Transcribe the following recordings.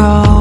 go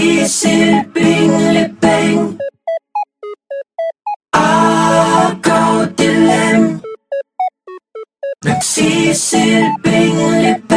Sipping Ako dilem Nagsisilbing lip